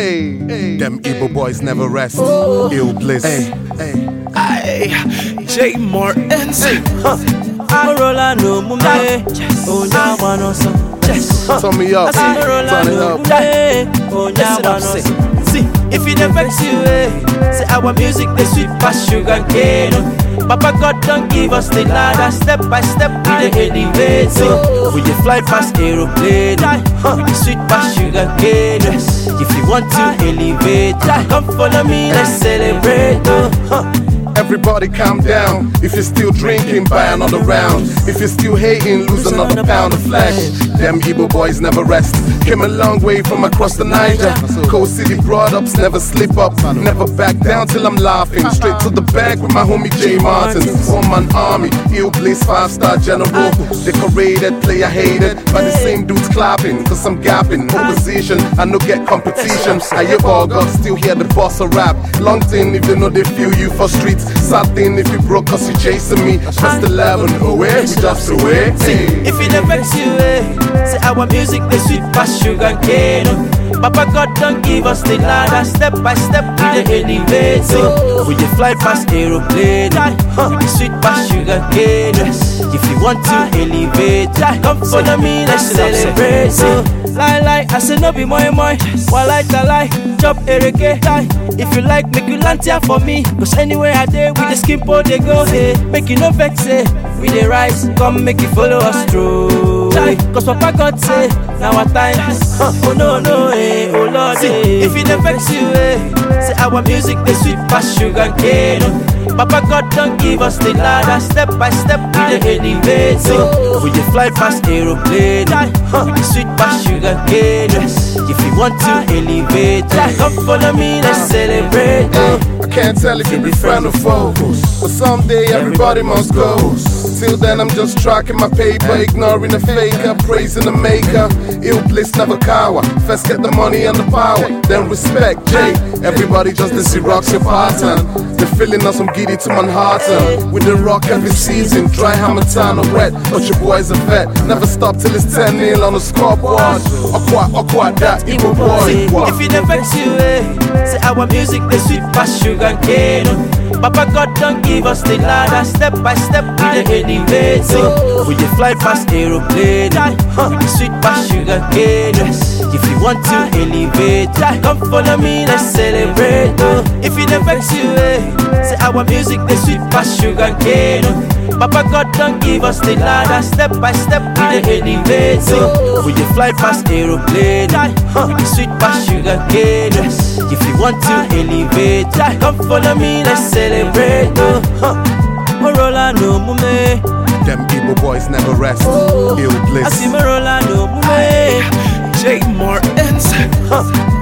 Hey, hey, them evil boys never rest. Illbliss. Hey, hey. Aye, J Martins. Arola no mume, onya wanoso. Turn me up. Arola Turn it no up. mume, onya Listen up, say. See, if it dey vex you, eh, say our music they sweet past sugar cane. Papa God don't give us the ladder, step by step we dey elevate. So we fly past aeroplane, huh? we dey sweet past sugar cane. If you want to elevate, come follow me, let's celebrate. Huh? Everybody calm down. If you're still drinking, buy another round. If you're still hating, lose another pound of flesh. Them evil boys never rest. Came a long way from across the Niger. Coal City brought ups never slip up. Never back down till I'm laughing. Straight to the bag with my homie Jay Martin. One man army, ill place, five star general. Decorated, player hated. By the same dudes clapping. Cause I'm gapping. Opposition, I no get competition. I hear all God still hear the boss of rap. Long thing if they know they feel you for streets. Sad thing if you broke cause you chasing me. First 11, away, we just away. See, if it dey vex you, eh, say our music they sweet past sugar cane. Papa God don't give us the ladder, step by step we the elevate. So we dey fly past aeroplane, huh? we dey sweet past sugar cane. If you want to elevate, come follow me, let's celebrate. So lie lie, I say no be moi moi, walai talai, chop ereke. If you like, make you land here for me. Cause anywhere I dey, we dey skin po dey go. Hey, make you no vex, say we dey rise. Come make you follow us through. Cause Papa God say, now our time. Huh. Oh no no, eh, oh Lord, eh. If it vex you, eh, say our music dey sweet past sugar cane. oh. Papa God don't give us the ladder, step by step we dey elevate. So we dey fly past aeroplane, sweet past sugar cane. If you want to elevate, come follow me, let's celebrate. Oh. I can't tell if you be friend or foe. But someday everybody must go. Till then, I'm just tracking my paper, ignoring the faker, praising the maker. Illbliss never cower. First get the money and the power, then respect. Jay, everybody just the Xerox your pattern. The feeling us, I'm giddy to Manhattan. With the rock every season, dry Harmattan or wet. But your boy's a vet. Never stop till it's 10 nil on the scoreboard. Aqua, aqua, that evil boy. See, if it dey vex you, eh, say our music dey sweet past sugar cane. oh. Papa God don't give us the ladder, step by step we dey elevate. So we fly past aeroplane, huh? sweet past sugar cane. If you want to elevate, come follow me, let's celebrate. If it vex you, eh, say our music dey sweet past sugar cane. Papa God don't give us the ladder, step by step we dey elevate. So we dey fly past aeroplane, huh? sweet past sugar cane. If you want to elevate, come follow me, let's celebrate. Huh? Arola no mume, Them evil boys never rest. Ill bliss. asimarola no mume. J Martins. Ah,